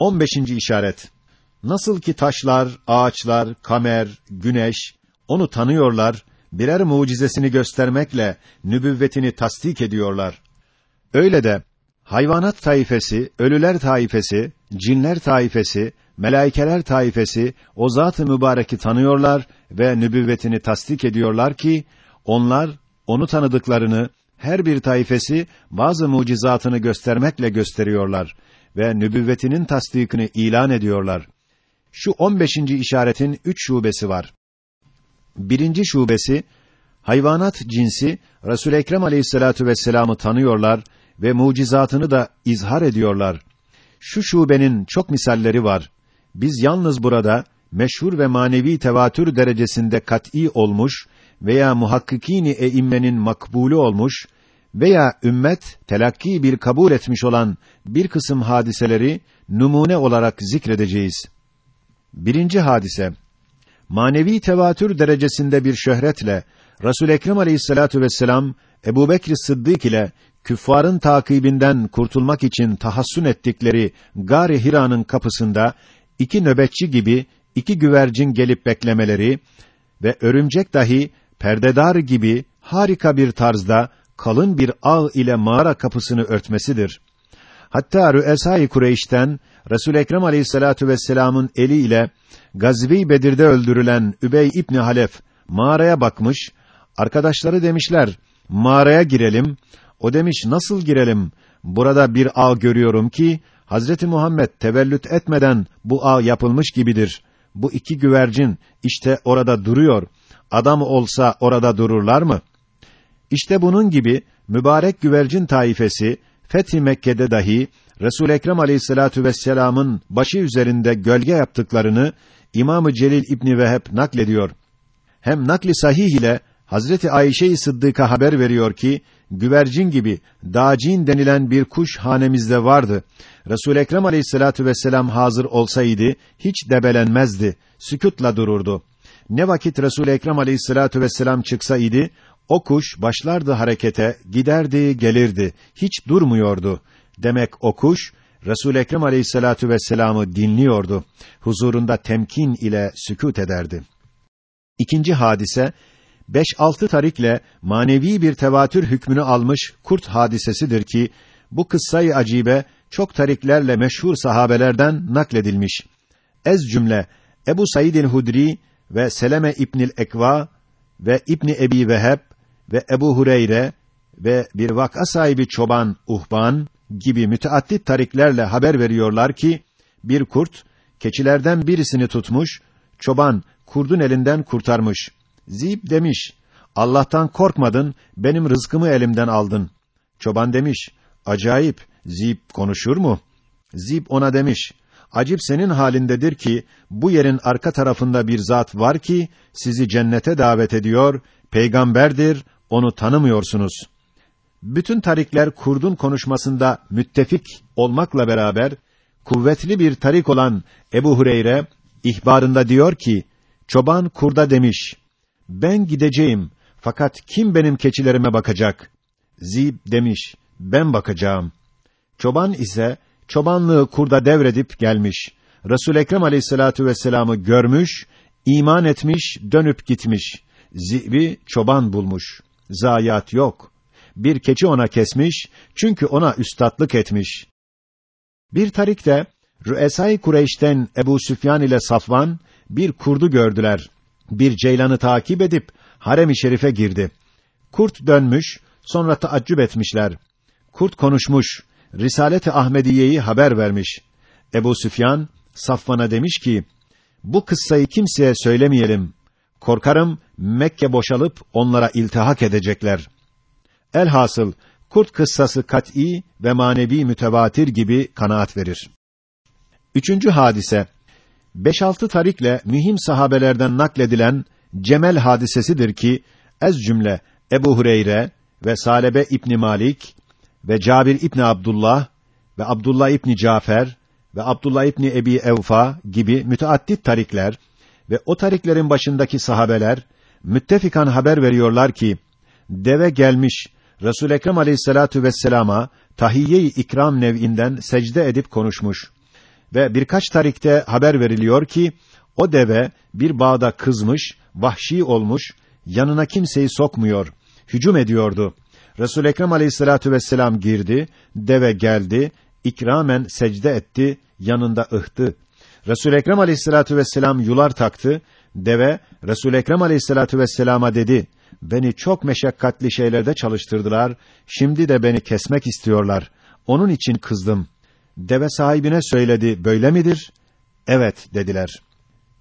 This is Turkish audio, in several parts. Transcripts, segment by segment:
15. işaret. Nasıl ki taşlar, ağaçlar, kamer, güneş onu tanıyorlar, birer mucizesini göstermekle nübüvvetini tasdik ediyorlar. Öyle de hayvanat taifesi, ölüler taifesi, cinler taifesi, melaikeler taifesi o zat-ı mübareki tanıyorlar ve nübüvvetini tasdik ediyorlar ki onlar onu tanıdıklarını her bir taifesi bazı mucizatını göstermekle gösteriyorlar ve nübüvvetinin tasdikini ilan ediyorlar. Şu 15. işaretin üç şubesi var. Birinci şubesi hayvanat cinsi Resul Ekrem Aleyhissalatu vesselam'ı tanıyorlar ve mucizatını da izhar ediyorlar. Şu şubenin çok misalleri var. Biz yalnız burada meşhur ve manevi tevatür derecesinde kat'î olmuş veya muhakkikîn-i eimmenin makbulü olmuş veya ümmet telakki bir kabul etmiş olan bir kısım hadiseleri numune olarak zikredeceğiz. Birinci hadise manevi tevatür derecesinde bir şöhretle Resul Ekrem Aleyhissalatu vesselam Ebu Bekr Sıddık ile küffarın takibinden kurtulmak için tahassün ettikleri Gâr-ı Hira'nın kapısında iki nöbetçi gibi iki güvercin gelip beklemeleri ve örümcek dahi perdedar gibi harika bir tarzda kalın bir ağ ile mağara kapısını örtmesidir. Hatta Rüesâ-i Kureyş'ten Resul Ekrem Aleyhissalatu vesselam'ın eli ile Gazvi Bedir'de öldürülen Übey İbni Halef mağaraya bakmış. Arkadaşları demişler: "Mağaraya girelim." O demiş: "Nasıl girelim? Burada bir ağ görüyorum ki Hazreti Muhammed tevellüt etmeden bu ağ yapılmış gibidir. Bu iki güvercin işte orada duruyor. Adam olsa orada dururlar mı?" İşte bunun gibi mübarek güvercin taifesi Fethi Mekke'de dahi Resul Ekrem Aleyhissalatu vesselam'ın başı üzerinde gölge yaptıklarını İmamı Celil İbni Veheb naklediyor. Hem nakli sahih ile Hazreti Ayşe-i Sıddık'a haber veriyor ki güvercin gibi dacin denilen bir kuş hanemizde vardı. Resul Ekrem Aleyhissalatu vesselam hazır olsaydı hiç debelenmezdi, sükûtla dururdu. Ne vakit Resul Ekrem Aleyhissalatu vesselam çıksaydı o kuş başlardı harekete, giderdi, gelirdi, hiç durmuyordu. Demek o kuş Resul Ekrem Aleyhissalatu vesselam'ı dinliyordu. Huzurunda temkin ile sükût ederdi. İkinci hadise 5-6 tarikle manevi bir tevatür hükmünü almış kurt hadisesidir ki bu kıssayı acibe çok tariklerle meşhur sahabelerden nakledilmiş. Ez cümle Ebu Said Hudri ve Seleme İbnül Ekva ve İbni Ebi Veheb ve Ebu Hureyre ve bir vaka sahibi çoban Uhban gibi müteaddit tariklerle haber veriyorlar ki bir kurt keçilerden birisini tutmuş, çoban kurdun elinden kurtarmış. Zib demiş: Allah'tan korkmadın, benim rızkımı elimden aldın. Çoban demiş: Acayip, Zib konuşur mu? Zib ona demiş: Acip senin halindedir ki bu yerin arka tarafında bir zat var ki sizi cennete davet ediyor, peygamberdir, onu tanımıyorsunuz. Bütün tarikler kurdun konuşmasında müttefik olmakla beraber kuvvetli bir tarik olan Ebu Hureyre ihbarında diyor ki çoban kurda demiş ben gideceğim fakat kim benim keçilerime bakacak? Zib demiş ben bakacağım. Çoban ise çobanlığı kurda devredip gelmiş. Resul Ekrem Aleyhissalatu vesselam'ı görmüş, iman etmiş, dönüp gitmiş. Zibi çoban bulmuş. Zayiat yok. Bir keçi ona kesmiş, çünkü ona üstatlık etmiş. Bir tarikte, Rüesay Kureyş'ten Ebu Süfyan ile Safvan, bir kurdu gördüler. Bir ceylanı takip edip, harem-i şerife girdi. Kurt dönmüş, sonra taaccüp etmişler. Kurt konuşmuş, Risalet-i Ahmediye'yi haber vermiş. Ebu Süfyan, Safvan'a demiş ki, bu kıssayı kimseye söylemeyelim. Korkarım Mekke boşalıp onlara iltihak edecekler. Elhasıl kurt kıssası kat'î ve manevi mütevatir gibi kanaat verir. Üçüncü hadise 5-6 tarikle mühim sahabelerden nakledilen Cemel hadisesidir ki ez cümle Ebu Hureyre ve Salebe İbn Malik ve Cabir İbn Abdullah ve Abdullah İbn Cafer ve Abdullah İbn Ebi Evfa gibi müteaddit tarikler ve o tariklerin başındaki sahabeler müttefikan haber veriyorlar ki deve gelmiş Resul Ekrem Aleyhissalatu vesselama tahiyye-i ikram nev'inden secde edip konuşmuş ve birkaç tarikte haber veriliyor ki o deve bir bağda kızmış, vahşi olmuş, yanına kimseyi sokmuyor, hücum ediyordu. Resul Ekrem Aleyhissalatu vesselam girdi, deve geldi, ikramen secde etti, yanında ıhtı. Resul Ekrem Aleyhissalatu vesselam yular taktı. Deve Resul Ekrem Aleyhissalatu vesselama dedi: "Beni çok meşakkatli şeylerde çalıştırdılar. Şimdi de beni kesmek istiyorlar. Onun için kızdım." Deve sahibine söyledi: "Böyle midir?" "Evet." dediler.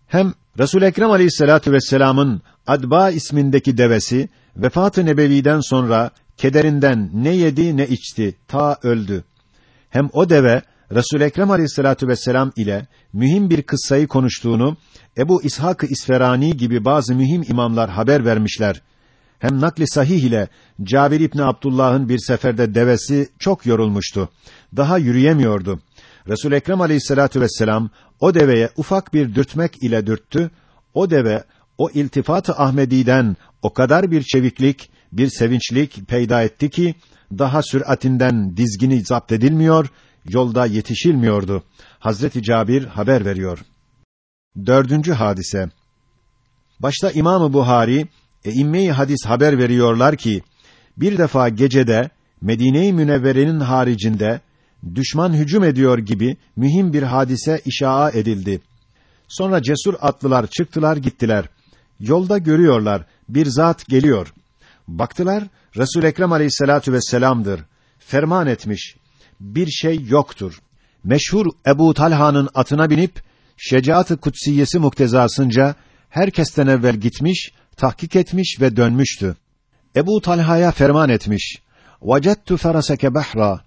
Hem Resul Ekrem Aleyhissalatu vesselam'ın Adba ismindeki devesi vefat-ı nebeviden sonra kederinden ne yedi ne içti ta öldü. Hem o deve Resul Ekrem Aleyhissalatu vesselam ile mühim bir kıssayı konuştuğunu Ebu İshak-ı İsferani gibi bazı mühim imamlar haber vermişler. Hem nakli sahih ile Cabir İbni Abdullah'ın bir seferde devesi çok yorulmuştu. Daha yürüyemiyordu. Resul Ekrem Aleyhissalatu vesselam o deveye ufak bir dürtmek ile dürttü. O deve o iltifat-ı Ahmedi'den o kadar bir çeviklik, bir sevinçlik peyda etti ki daha süratinden dizgini zapt edilmiyor, yolda yetişilmiyordu. Hazreti Cabir haber veriyor. Dördüncü hadise. Başta İmamı Buhari, e, imme hadis haber veriyorlar ki bir defa gecede Medine-i Münevvere'nin haricinde düşman hücum ediyor gibi mühim bir hadise işaa edildi. Sonra cesur atlılar çıktılar gittiler. Yolda görüyorlar bir zat geliyor. Baktılar Resul Ekrem Aleyhissalatu vesselam'dır. Ferman etmiş. Bir şey yoktur. Meşhur Ebu Talha'nın atına binip şecaat-ı kutsiyesi muktezasınca herkesten evvel gitmiş, tahkik etmiş ve dönmüştü. Ebu Talha'ya ferman etmiş. Vacettu feraseke bahra.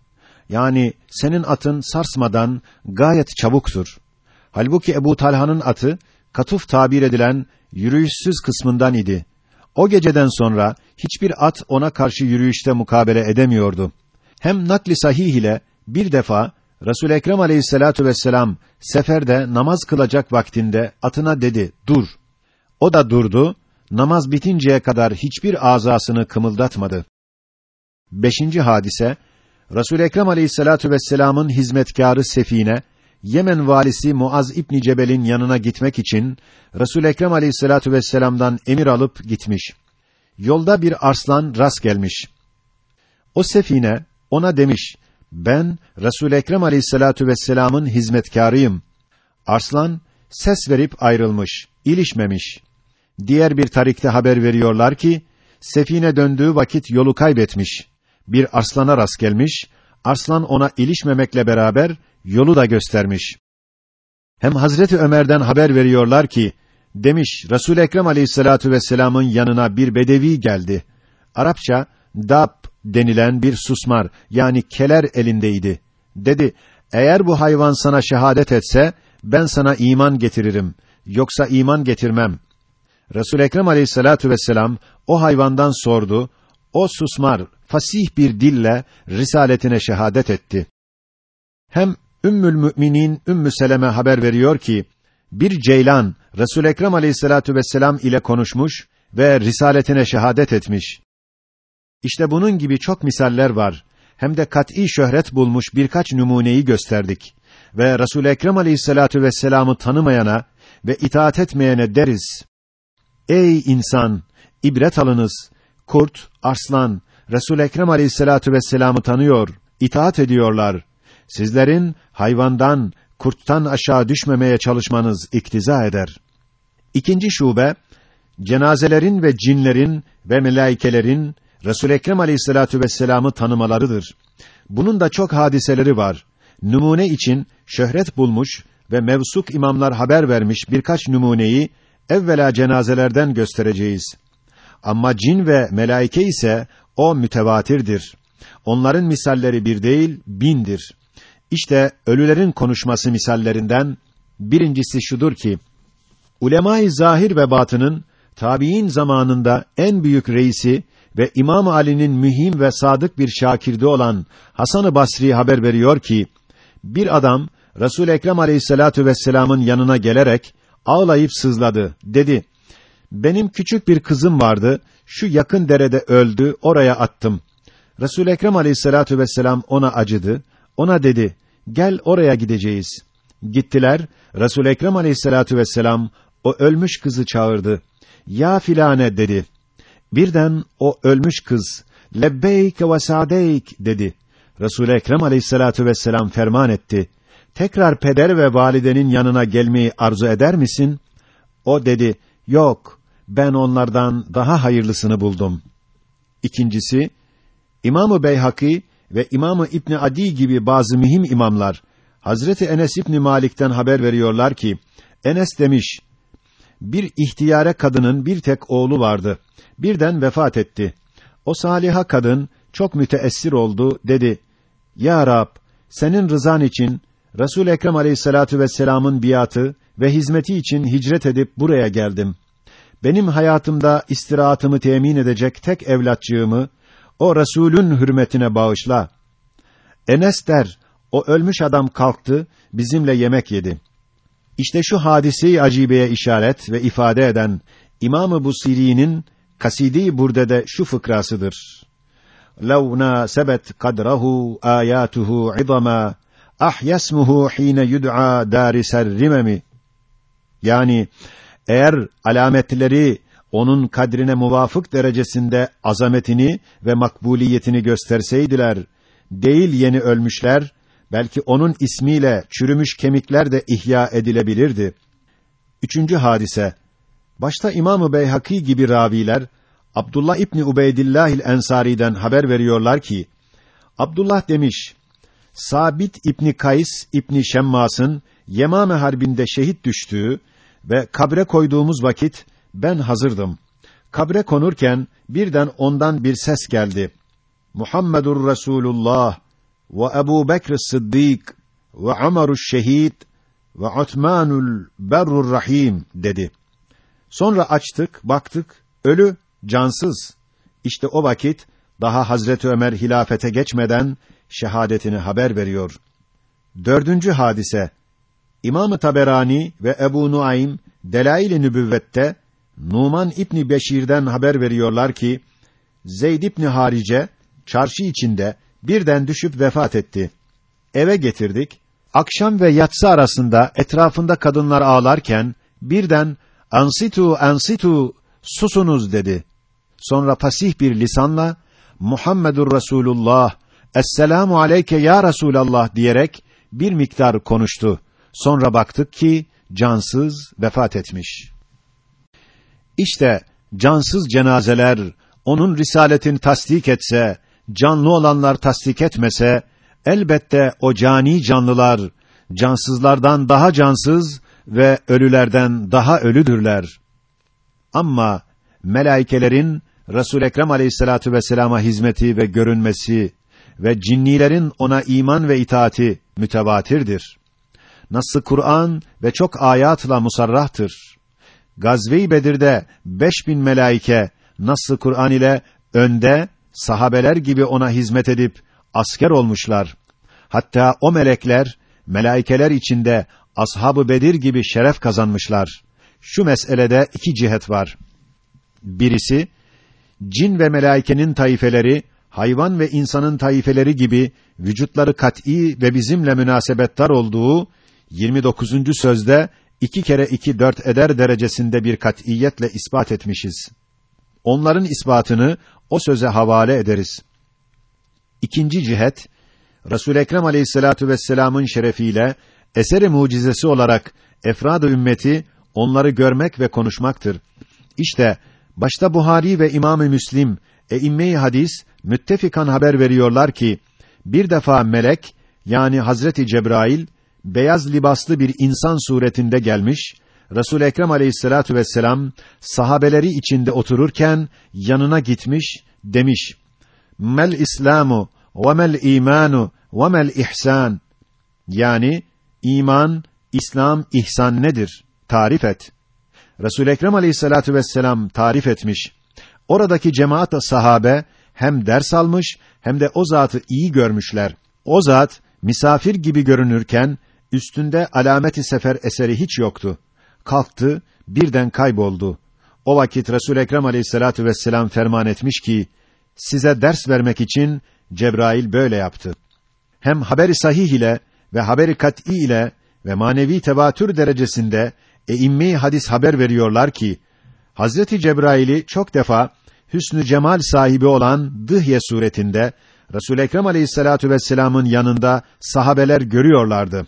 Yani senin atın sarsmadan gayet çabuktur. Halbuki Ebu Talha'nın atı katuf tabir edilen yürüyüşsüz kısmından idi. O geceden sonra hiçbir at ona karşı yürüyüşte mukabele edemiyordu. Hem nakli sahih ile bir defa Resul Ekrem Aleyhissalatu vesselam seferde namaz kılacak vaktinde atına dedi: "Dur." O da durdu. Namaz bitinceye kadar hiçbir azasını kımıldatmadı. Beşinci hadise Resul Ekrem Aleyhissalatu vesselam'ın hizmetkarı Sefine Yemen valisi Muaz İbn Cebel'in yanına gitmek için Resul Ekrem Aleyhissalatu vesselam'dan emir alıp gitmiş. Yolda bir arslan rast gelmiş. O sefine ona demiş: "Ben Resul Ekrem Aleyhissalatu vesselam'ın hizmetkarıyım." Arslan ses verip ayrılmış, ilişmemiş. Diğer bir tarikte haber veriyorlar ki sefine döndüğü vakit yolu kaybetmiş. Bir arslana rast gelmiş. Arslan ona ilişmemekle beraber yolu da göstermiş. Hem Hazreti Ömer'den haber veriyorlar ki demiş Resul Ekrem Aleyhissalatu vesselam'ın yanına bir bedevi geldi. Arapça dab denilen bir susmar yani keler elindeydi. Dedi: "Eğer bu hayvan sana şehadet etse ben sana iman getiririm. Yoksa iman getirmem." Resul Ekrem Aleyhissalatu vesselam o hayvandan sordu. O susmar fasih bir dille risaletine şehadet etti. Hem Ümmül Müminin Ümmü Seleme haber veriyor ki bir ceylan Resul Ekrem Aleyhissalatu vesselam ile konuşmuş ve risaletine şehadet etmiş. İşte bunun gibi çok misaller var. Hem de kat'î şöhret bulmuş birkaç numuneyi gösterdik ve Resul Ekrem Aleyhissalatu vesselam'ı tanımayana ve itaat etmeyene deriz. Ey insan, ibret alınız. Kurt, arslan, Resul Ekrem Aleyhissalatu vesselam'ı tanıyor, itaat ediyorlar. Sizlerin hayvandan, kurttan aşağı düşmemeye çalışmanız iktiza eder. İkinci şube cenazelerin ve cinlerin ve melaikelerin Resul Ekrem Aleyhissalatu vesselam'ı tanımalarıdır. Bunun da çok hadiseleri var. Numune için şöhret bulmuş ve mevsuk imamlar haber vermiş birkaç numuneyi evvela cenazelerden göstereceğiz. Ama cin ve melaike ise o mütevatirdir. Onların misalleri bir değil, bindir. İşte ölülerin konuşması misallerinden birincisi şudur ki ulema-i zahir ve batının tabiin zamanında en büyük reisi ve İmam Ali'nin mühim ve sadık bir şakirdi olan Hasan-ı Basri haber veriyor ki bir adam Resul Ekrem Aleyhissalatu vesselam'ın yanına gelerek ağlayıp sızladı. Dedi: "Benim küçük bir kızım vardı. Şu yakın derede öldü. Oraya attım." Resul Ekrem Aleyhissalatu vesselam ona acıdı. Ona dedi: "Gel oraya gideceğiz." Gittiler, Resul Ekrem Aleyhissalatu vesselam o ölmüş kızı çağırdı. Ya filane dedi. Birden o ölmüş kız lebbeyk ve sadeyk dedi. Resul Ekrem Aleyhissalatu vesselam ferman etti. Tekrar peder ve validenin yanına gelmeyi arzu eder misin? O dedi, yok, ben onlardan daha hayırlısını buldum. İkincisi, İmamı Beyhaki ve İmamı İbn Adi gibi bazı mühim imamlar Hazreti Enes İbn Malik'ten haber veriyorlar ki Enes demiş: Bir ihtiyare kadının bir tek oğlu vardı. Birden vefat etti. O saliha kadın çok müteessir oldu dedi: Ya Rab, senin rızan için Resul Ekrem Aleyhissalatu vesselam'ın biatı ve hizmeti için hicret edip buraya geldim. Benim hayatımda istirahatımı temin edecek tek evlatçığımı o Resulün hürmetine bağışla. Enes der, o ölmüş adam kalktı, bizimle yemek yedi. İşte şu hadisi acibeye işaret ve ifade eden İmam-ı Busiri'nin Kasidi Burde'de şu fıkrasıdır. لَوْ نَاسَبَتْ قَدْرَهُ آيَاتُهُ عِظَمًا ahyasmuhu hine yud'a darisel rimemi yani eğer alametleri onun kadrine muvafık derecesinde azametini ve makbuliyetini gösterseydiler değil yeni ölmüşler belki onun ismiyle çürümüş kemikler de ihya edilebilirdi. Üçüncü hadise başta İmamı Beyhaki gibi raviler Abdullah İbni Ubeydillahil Ensari'den haber veriyorlar ki Abdullah demiş Sabit İbni Kays İbni Şemmas'ın Yemame harbinde şehit düştüğü ve kabre koyduğumuz vakit ben hazırdım. Kabre konurken birden ondan bir ses geldi. Muhammedur Resulullah ve Ebu Bekr Sıddık ve Ömer'ü Şehit ve Utmanul Berrur Rahim dedi. Sonra açtık, baktık, ölü, cansız. İşte o vakit daha Hazreti Ömer hilafete geçmeden şehadetini haber veriyor. Dördüncü hadise İmam-ı Taberani ve Ebu Nuaym Delail-i Nübüvvet'te Numan İbni Beşir'den haber veriyorlar ki Zeyd İbni Harice çarşı içinde birden düşüp vefat etti. Eve getirdik. Akşam ve yatsı arasında etrafında kadınlar ağlarken birden ansitu ansitu susunuz dedi. Sonra pasih bir lisanla Muhammedur Resulullah Esselamu aleyke ya Resulallah diyerek bir miktar konuştu. Sonra baktık ki cansız vefat etmiş. İşte cansız cenazeler onun risaletini tasdik etse, canlı olanlar tasdik etmese, elbette o cani canlılar cansızlardan daha cansız ve ölülerden daha ölüdürler. Ama melaikelerin Resul Ekrem Aleyhissalatu vesselam'a hizmeti ve görünmesi ve cinnilerin ona iman ve itaati mütevatirdir. Nasıl Kur'an ve çok ayatla musarrahtır. Gazve-i Bedir'de beş bin melaike nasıl Kur'an ile önde sahabeler gibi ona hizmet edip asker olmuşlar. Hatta o melekler melaikeler içinde ashab-ı Bedir gibi şeref kazanmışlar. Şu meselede iki cihet var. Birisi cin ve melaikenin taifeleri hayvan ve insanın taifeleri gibi vücutları kat'î ve bizimle münasebettar olduğu 29. sözde iki kere iki dört eder derecesinde bir kat'iyetle ispat etmişiz. Onların ispatını o söze havale ederiz. İkinci cihet, Resul Ekrem Aleyhissalatu vesselam'ın şerefiyle eseri mucizesi olarak efrad-ı ümmeti onları görmek ve konuşmaktır. İşte başta Buhari ve İmam-ı Müslim e hadis müttefikan haber veriyorlar ki bir defa melek yani Hazreti Cebrail beyaz libaslı bir insan suretinde gelmiş Resul Ekrem Aleyhissalatu vesselam sahabeleri içinde otururken yanına gitmiş demiş Mel İslamu ve mel imanu ve mel ihsan yani iman, İslam, ihsan nedir? Tarif et. Resul Ekrem Aleyhissalatu vesselam tarif etmiş. Oradaki cemaat sahabe hem ders almış hem de o zatı iyi görmüşler. O zat misafir gibi görünürken üstünde alameti sefer eseri hiç yoktu. Kalktı, birden kayboldu. O vakit Resul Ekrem Aleyhissalatu vesselam ferman etmiş ki size ders vermek için Cebrail böyle yaptı. Hem haberi sahih ile ve haberi kat'î ile ve manevi tevatür derecesinde eimmi hadis haber veriyorlar ki Hazreti Cebrail'i çok defa hüsnü cemal sahibi olan Dıhye suretinde Resul Ekrem Aleyhissalatu vesselam'ın yanında sahabeler görüyorlardı.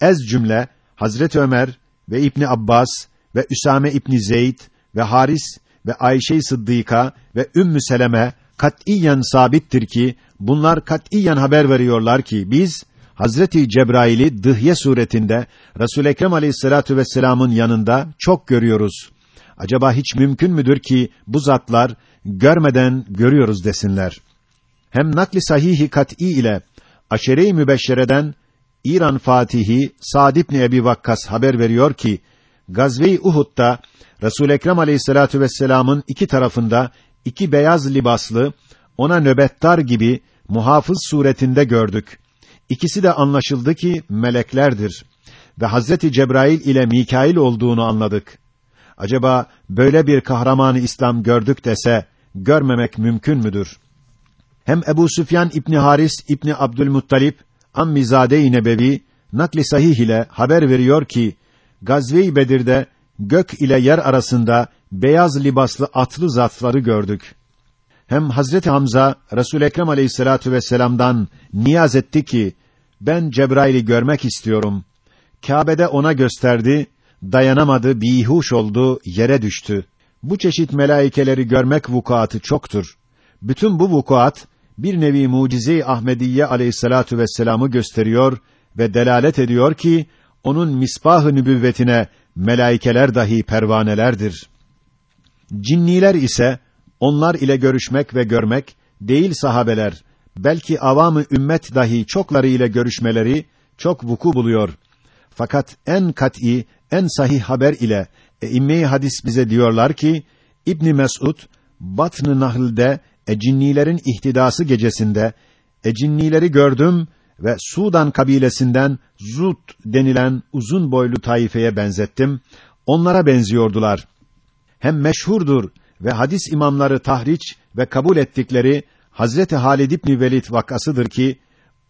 Ez cümle Hazreti Ömer ve İbni Abbas ve Üsame İbni Zeyd ve Haris ve Ayşe-i Sıddıka ve Ümmü Seleme katiyen sabittir ki bunlar katiyen haber veriyorlar ki biz Hazreti Cebrail'i dıhye suretinde Resul Ekrem Aleyhissalatu vesselam'ın yanında çok görüyoruz. Acaba hiç mümkün müdür ki bu zatlar görmeden görüyoruz desinler. Hem nakli sahihi kat'î ile aşere-i mübeşşereden İran Fatihi Sa'd ibn Ebi Vakkas haber veriyor ki Gazve-i Uhud'da Resul Ekrem Aleyhissalatu vesselam'ın iki tarafında iki beyaz libaslı ona nöbettar gibi muhafız suretinde gördük. İkisi de anlaşıldı ki meleklerdir ve Hazreti Cebrail ile Mikail olduğunu anladık. Acaba böyle bir kahramanı İslam gördük dese görmemek mümkün müdür? Hem Ebu Süfyan İbni Haris İbni Abdülmuttalip Ammizade-i Nebevi nakli sahih ile haber veriyor ki Gazve-i Bedir'de gök ile yer arasında beyaz libaslı atlı zatları gördük. Hem Hazreti Hamza Resul Ekrem Aleyhissalatu vesselam'dan niyaz etti ki ben Cebrail'i görmek istiyorum. Kâbe'de ona gösterdi, dayanamadı, bihuş oldu, yere düştü. Bu çeşit melaikeleri görmek vukuatı çoktur. Bütün bu vukuat bir nevi mucize-i Ahmediye Aleyhissalatu vesselam'ı gösteriyor ve delalet ediyor ki onun misbah-ı nübüvvetine melaikeler dahi pervanelerdir. Cinniler ise onlar ile görüşmek ve görmek değil sahabeler, belki avamı ümmet dahi çokları ile görüşmeleri çok vuku buluyor. Fakat en kat'î, en sahih haber ile e hadis bize diyorlar ki İbn Mesud Batn-ı Nahl'de ecinnilerin ihtidası gecesinde ecinnileri gördüm ve Sudan kabilesinden Zut denilen uzun boylu taifeye benzettim. Onlara benziyordular. Hem meşhurdur ve hadis imamları tahriç ve kabul ettikleri Hazreti Halid İbn Velid vakasıdır ki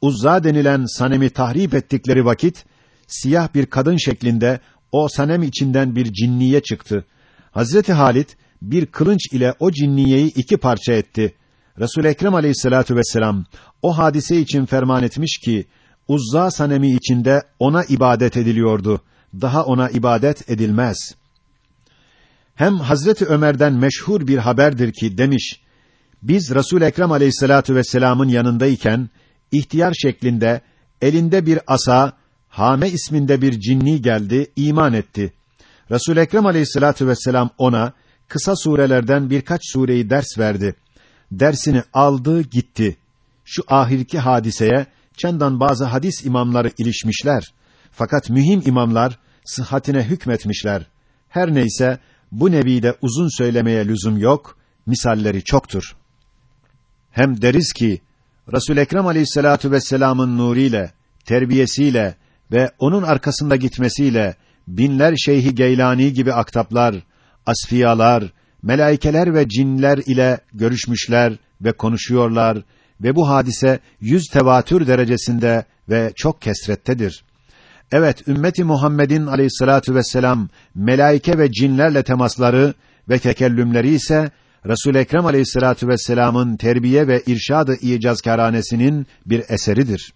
Uzza denilen sanemi tahrip ettikleri vakit siyah bir kadın şeklinde o sanem içinden bir cinniye çıktı. Hazreti Halid bir kılınç ile o cinniyeyi iki parça etti. Resul Ekrem Aleyhissalatu vesselam o hadise için ferman etmiş ki Uzza sanemi içinde ona ibadet ediliyordu. Daha ona ibadet edilmez. Hem Hazreti Ömer'den meşhur bir haberdir ki demiş: Biz Resul Ekrem Aleyhissalatu vesselam'ın yanındayken ihtiyar şeklinde elinde bir asa Hame isminde bir cinni geldi, iman etti. Resul Ekrem Aleyhissalatu vesselam ona kısa surelerden birkaç sureyi ders verdi. Dersini aldı, gitti. Şu ahirki hadiseye çendan bazı hadis imamları ilişmişler. Fakat mühim imamlar sıhhatine hükmetmişler. Her neyse bu nevide uzun söylemeye lüzum yok, misalleri çoktur. Hem deriz ki Resul Ekrem Aleyhissalatu vesselam'ın nuriyle, terbiyesiyle ve onun arkasında gitmesiyle binler Şeyhi Geylani gibi aktaplar, asfiyalar, melaikeler ve cinler ile görüşmüşler ve konuşuyorlar ve bu hadise yüz tevatür derecesinde ve çok kesrettedir. Evet, ümmeti Muhammed'in aleyhissalatu vesselam melaike ve cinlerle temasları ve tekellümleri ise Resul Ekrem aleyhissalatu vesselam'ın terbiye ve irşadı icazkâranesinin bir eseridir.